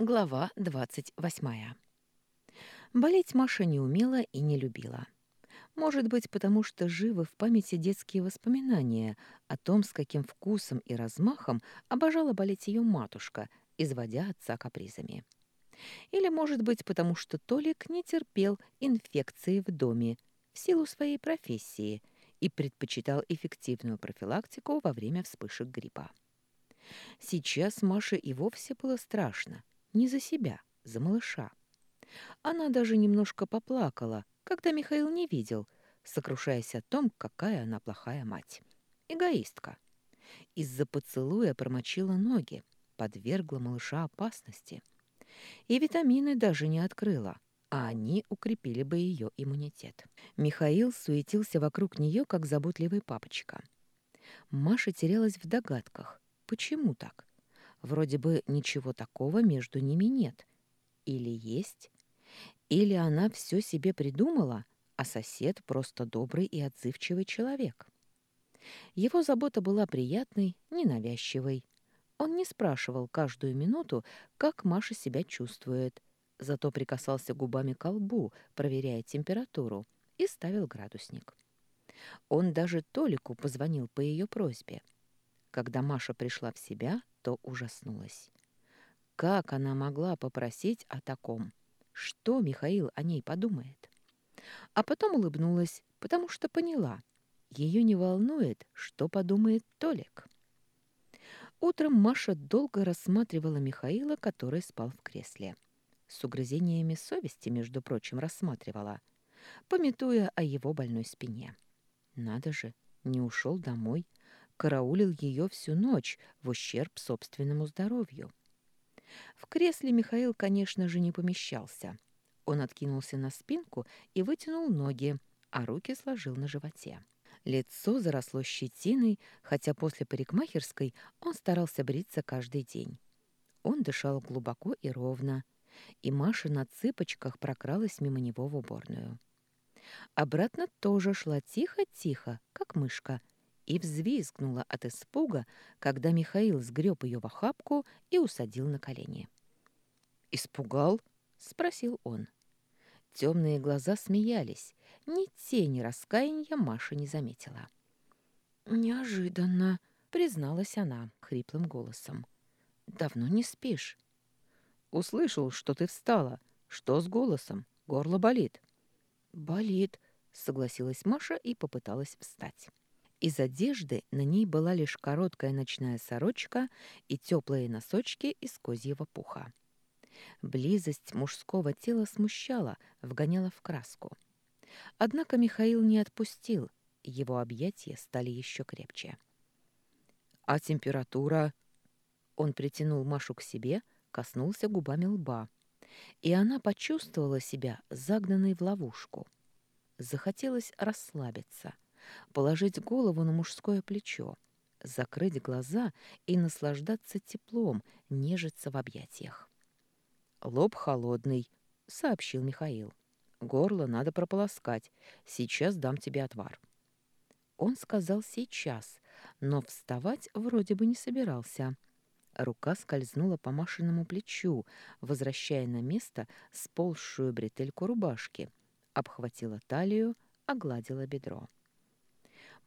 Глава двадцать восьмая. Болеть Маша не умела и не любила. Может быть, потому что живы в памяти детские воспоминания о том, с каким вкусом и размахом обожала болеть ее матушка, изводя отца капризами. Или, может быть, потому что Толик не терпел инфекции в доме в силу своей профессии и предпочитал эффективную профилактику во время вспышек гриппа. Сейчас Маше и вовсе было страшно, не за себя, за малыша. Она даже немножко поплакала, когда Михаил не видел, сокрушаясь о том, какая она плохая мать. Эгоистка. Из-за поцелуя промочила ноги, подвергла малыша опасности. И витамины даже не открыла, а они укрепили бы ее иммунитет. Михаил суетился вокруг нее, как заботливый папочка. Маша терялась в догадках. Почему так? Вроде бы ничего такого между ними нет. Или есть? Или она все себе придумала, а сосед просто добрый и отзывчивый человек. Его забота была приятной, ненавязчивой. Он не спрашивал каждую минуту, как Маша себя чувствует, зато прикасался губами к лбу, проверяя температуру, и ставил градусник. Он даже Толику позвонил по ее просьбе. Когда Маша пришла в себя, то ужаснулась. Как она могла попросить о таком? Что Михаил о ней подумает? А потом улыбнулась, потому что поняла. Ее не волнует, что подумает Толик. Утром Маша долго рассматривала Михаила, который спал в кресле. С угрызениями совести, между прочим, рассматривала, пометуя о его больной спине. Надо же, не ушел домой, караулил ее всю ночь в ущерб собственному здоровью. В кресле Михаил, конечно же, не помещался. Он откинулся на спинку и вытянул ноги, а руки сложил на животе. Лицо заросло щетиной, хотя после парикмахерской он старался бриться каждый день. Он дышал глубоко и ровно, и Маша на цыпочках прокралась мимо него в уборную. Обратно тоже шла тихо-тихо, как мышка, и взвизгнула от испуга, когда Михаил сгреб ее в охапку и усадил на колени. «Испугал?» — спросил он. Темные глаза смеялись. Ни тени раскаяния Маша не заметила. «Неожиданно», — призналась она хриплым голосом. «Давно не спишь?» «Услышал, что ты встала. Что с голосом? Горло болит». «Болит», — согласилась Маша и попыталась встать. Из одежды на ней была лишь короткая ночная сорочка и теплые носочки из козьего пуха. Близость мужского тела смущала, вгоняла в краску. Однако Михаил не отпустил, его объятия стали еще крепче. «А температура?» Он притянул Машу к себе, коснулся губами лба, и она почувствовала себя загнанной в ловушку. Захотелось расслабиться — положить голову на мужское плечо, закрыть глаза и наслаждаться теплом, нежиться в объятиях. «Лоб холодный», — сообщил Михаил. «Горло надо прополоскать. Сейчас дам тебе отвар». Он сказал «сейчас», но вставать вроде бы не собирался. Рука скользнула по Машиному плечу, возвращая на место сползшую бретельку рубашки, обхватила талию, огладила бедро.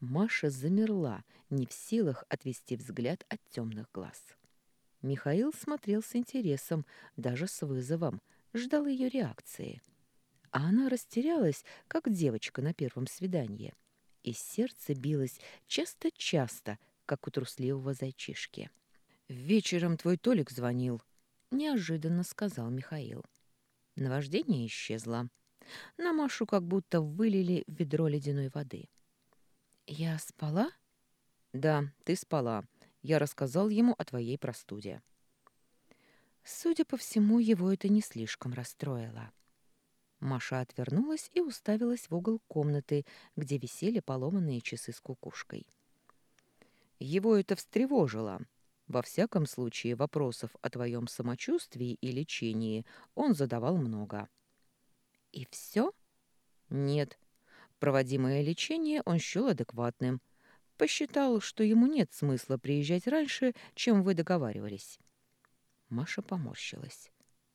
Маша замерла, не в силах отвести взгляд от темных глаз. Михаил смотрел с интересом, даже с вызовом, ждал ее реакции. А она растерялась, как девочка на первом свидании. И сердце билось часто-часто, как у трусливого зайчишки. «Вечером твой Толик звонил», — неожиданно сказал Михаил. Наваждение исчезло. На Машу как будто вылили ведро ледяной воды. — «Я спала?» «Да, ты спала. Я рассказал ему о твоей простуде». Судя по всему, его это не слишком расстроило. Маша отвернулась и уставилась в угол комнаты, где висели поломанные часы с кукушкой. Его это встревожило. Во всяком случае, вопросов о твоем самочувствии и лечении он задавал много. «И все?» «Нет, Проводимое лечение он счел адекватным. Посчитал, что ему нет смысла приезжать раньше, чем вы договаривались. Маша поморщилась.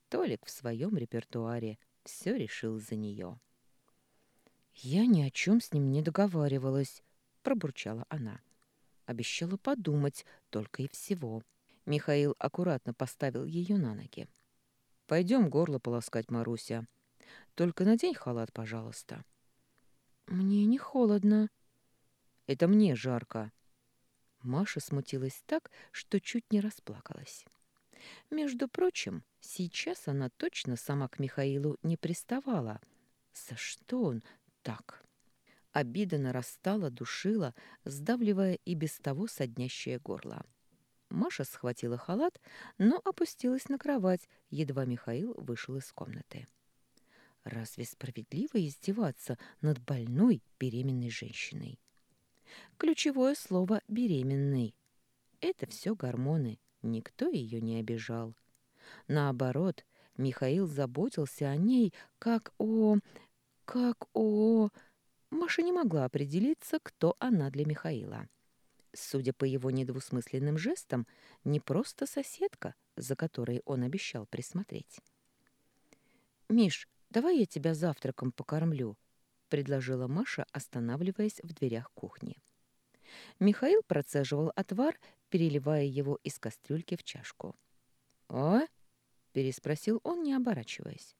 Толик в своем репертуаре все решил за нее. «Я ни о чем с ним не договаривалась», — пробурчала она. Обещала подумать, только и всего. Михаил аккуратно поставил ее на ноги. «Пойдем горло полоскать, Маруся. Только надень халат, пожалуйста». «Мне не холодно». «Это мне жарко». Маша смутилась так, что чуть не расплакалась. Между прочим, сейчас она точно сама к Михаилу не приставала. За что он так? Обида нарастала, душила, сдавливая и без того соднящее горло. Маша схватила халат, но опустилась на кровать, едва Михаил вышел из комнаты. Разве справедливо издеваться над больной беременной женщиной? Ключевое слово «беременный». Это все гормоны, никто ее не обижал. Наоборот, Михаил заботился о ней как о... как о... Маша не могла определиться, кто она для Михаила. Судя по его недвусмысленным жестам, не просто соседка, за которой он обещал присмотреть. «Миш, давай я тебя завтраком покормлю», — предложила Маша, останавливаясь в дверях кухни. Михаил процеживал отвар, переливая его из кастрюльки в чашку. «А?» — переспросил он, не оборачиваясь.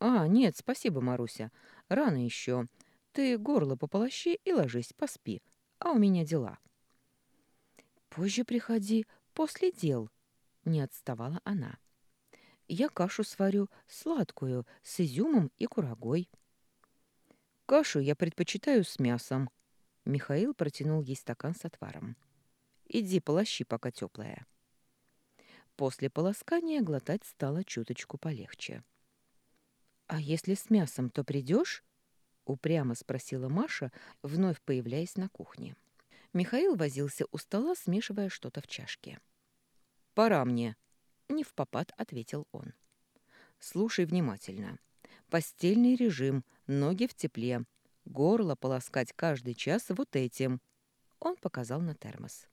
«А, нет, спасибо, Маруся. Рано еще. Ты горло пополощи и ложись, поспи. А у меня дела». «Позже приходи, после дел», — не отставала она. «Я кашу сварю, сладкую, с изюмом и курагой». «Кашу я предпочитаю с мясом», — Михаил протянул ей стакан с отваром. «Иди полощи, пока теплая». После полоскания глотать стало чуточку полегче. «А если с мясом, то придешь?» — упрямо спросила Маша, вновь появляясь на кухне. Михаил возился у стола, смешивая что-то в чашке. «Пора мне», — не в попад ответил он. «Слушай внимательно. Постельный режим, ноги в тепле, горло полоскать каждый час вот этим». Он показал на термос.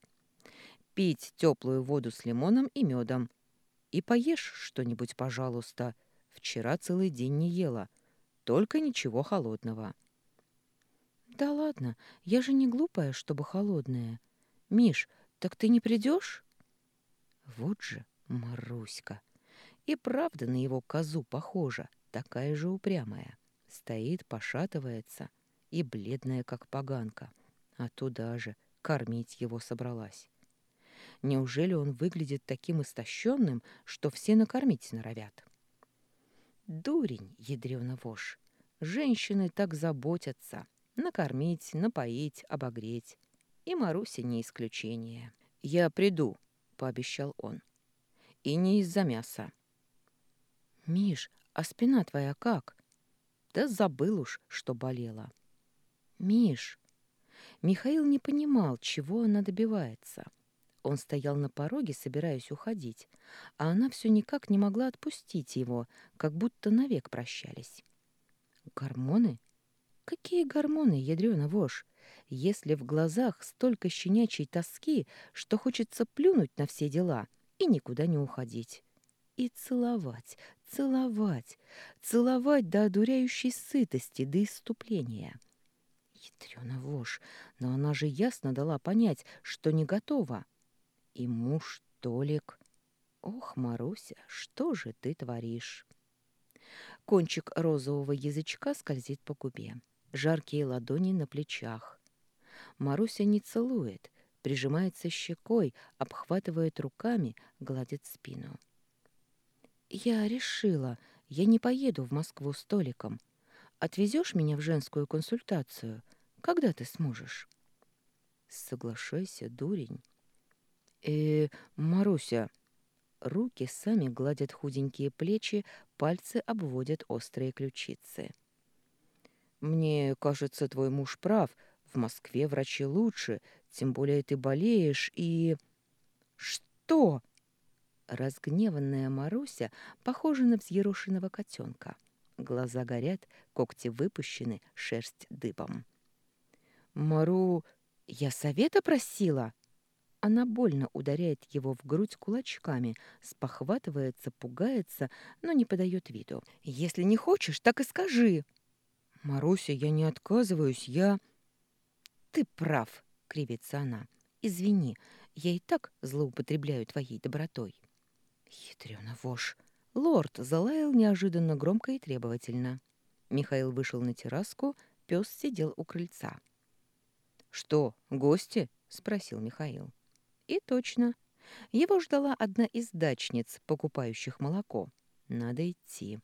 «Пить теплую воду с лимоном и медом. И поешь что-нибудь, пожалуйста. Вчера целый день не ела. Только ничего холодного». «Да ладно, я же не глупая, чтобы холодная. Миш, так ты не придешь?» Вот же Маруська. И правда на его козу похожа, такая же упрямая. Стоит, пошатывается и бледная, как поганка. А туда же кормить его собралась. Неужели он выглядит таким истощенным, что все накормить норовят? Дурень, ядрёна вошь. Женщины так заботятся. Накормить, напоить, обогреть. И Маруся не исключение. «Я приду», — пообещал он. «И не из-за мяса». «Миш, а спина твоя как?» «Да забыл уж, что болела». «Миш...» Михаил не понимал, чего она добивается. Он стоял на пороге, собираясь уходить, а она все никак не могла отпустить его, как будто навек прощались. «Гормоны?» Какие гормоны, ядрёна вошь? Если в глазах столько щенячьей тоски, что хочется плюнуть на все дела и никуда не уходить. И целовать, целовать, целовать до одуряющей сытости, до иступления. Ядрёна вошь, но она же ясно дала понять, что не готова. И муж Толик... Ох, Маруся, что же ты творишь? Кончик розового язычка скользит по губе жаркие ладони на плечах. Маруся не целует, прижимается щекой, обхватывает руками, гладит спину. «Я решила, я не поеду в Москву с Толиком. Отвезешь меня в женскую консультацию? Когда ты сможешь?» «Соглашайся, дурень». «Э, Маруся...» Руки сами гладят худенькие плечи, пальцы обводят острые ключицы. Мне кажется, твой муж прав. В Москве врачи лучше, тем более ты болеешь и... Что? Разгневанная Маруся похожа на взъерошенного котенка. Глаза горят, когти выпущены, шерсть дыбом. «Мару, я совета просила?» она больно ударяет его в грудь кулачками, спохватывается, пугается, но не подает виду. «Если не хочешь, так и скажи!» «Маруся, я не отказываюсь, я...» «Ты прав», — кривится она. «Извини, я и так злоупотребляю твоей добротой». Хитрёна вошь. Лорд залаял неожиданно громко и требовательно. Михаил вышел на терраску, пес сидел у крыльца. «Что, гости?» — спросил Михаил. И точно. Его ждала одна из дачниц, покупающих молоко. Надо идти.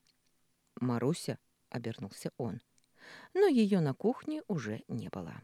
«Маруся?» — обернулся он. Но ее на кухне уже не было.